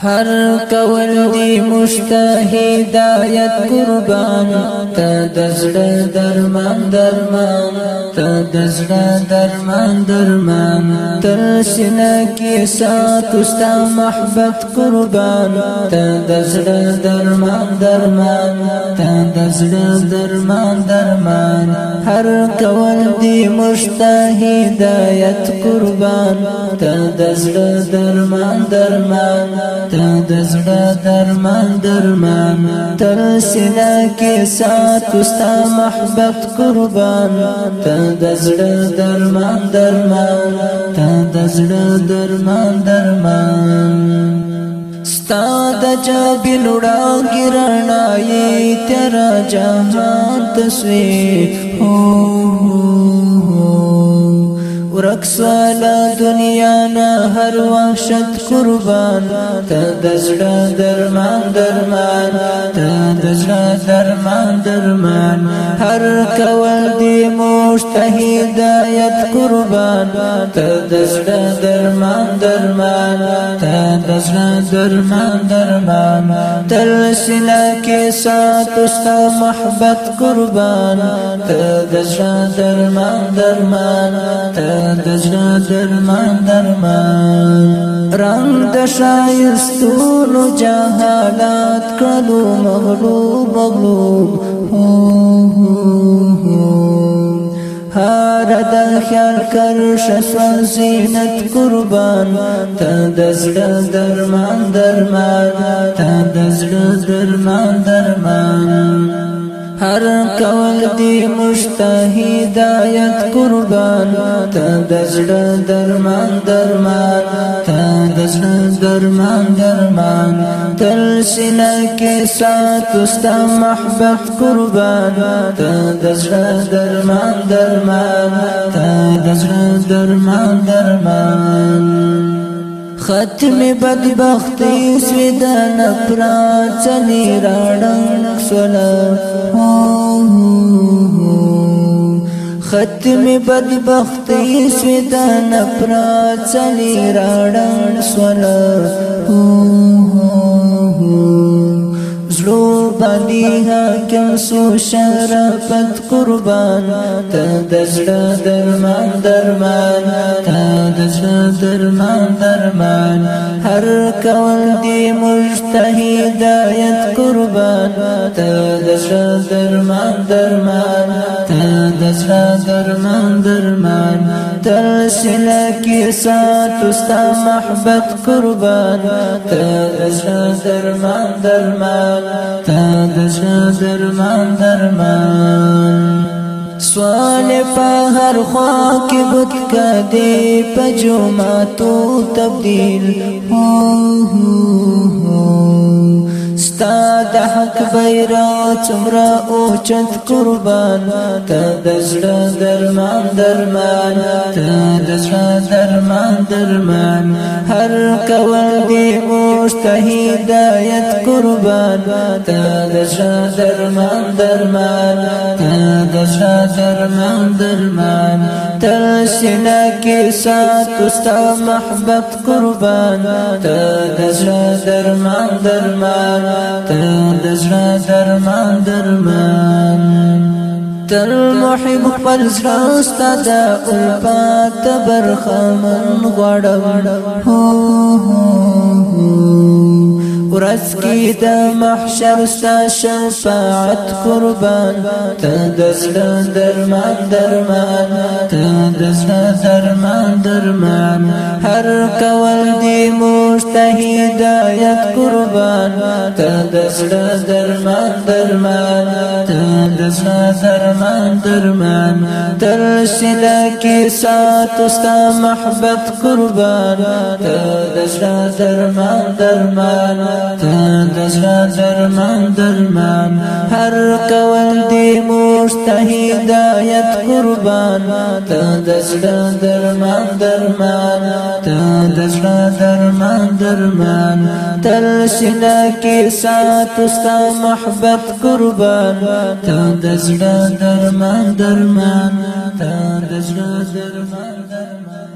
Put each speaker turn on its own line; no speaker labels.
هر کول دی مشتهدایت قربان تا دزړه درمان درمان تا دزړه درمان درمان تر سینه کې محبت قربان تا دزړه درمان درمان تا دزړه درمان درمان هر کول دی مشتهدایت قربان تا دزړه درمان درمان ته د زړه درمان درمان. تر سینه کې سات استا محبت قربان. ته د زړه درمان درمان. ته د زړه درمان درمان. ستا د جابل وړاندې رڼایي تر جهان تسوي هو سوالا دنیا نا هر وحشت قربان تا دزړه درمان درمان تا دزړه درمان درمان. هر کول دی مجتهد آیت قربان تا دزړه درمان درمان تا دزړه درمان درمان تل سلا کې سات استا محبت قربان تا دزړه درمان درمان تا دزنا درمان درمان. رنگ د شایستونو جهالات کلو مغلوب مغلوب هر د خیال کر شسوان زینت قربان. تا دزړه درمان. درمان تا دزړه درمان درمان. هر کول دی مشتهی دایت قربان تا دزړه درمان درمان تا دزړه درمان درمان تل سینه کې استا محبت قربان تا دزړه درمان درمان تا دزړه درمان درمان۔ ختم بدبختی سویدا نپرا چلی راڑنگ سولا ختم بدبختی سویدا نپرا چلی راڑنگ سولا حاکم سو شرافت قربان ته دزړه درمان درمان ته دزړه درمان درمان. هر دی مجتهد آیت قربان ته دزړه درمان درمان ته دزړه درمان سلا کې ساتو ستا محبت قربان ته زړه درمان درمان ته زړه درمان درمان. سوال په هر خوا کې بت کا دې پجو ما تو تبديل هو هو. د حق څومره أو چت قربان ته دزړه درمان درمان ته دزړه درمان درمان. هر کول دی مجتهد آیت قربان ته دزړه درمان درمان ته دزړه درمان درمان. تر سینه کې سات استا محبت قربان ته دزړه درمان درمان. ته دزړه درمان درمان. تر محب خپل زړه ستاد الفات برخمن غړم هو ورځ کې د محشر ستا شفاعت قربان. ته د زړه درمان درمان. ته د زړه درمان درمان. هر کول دی مجتهد آیت قربان ته درمان درمان ته درمان درمان تر سلا کې سات استا محبت قربان ته د زړه درمان درمان تا دزړه درمان درمان. هر کول دی مجتهد آیت قربان. تا دزړه درمان درمان. تا دزړه درمان درمان. تل سینا کې سات استا محبت قربان. تا دزړه درمان درمان. تا دزړه درمان.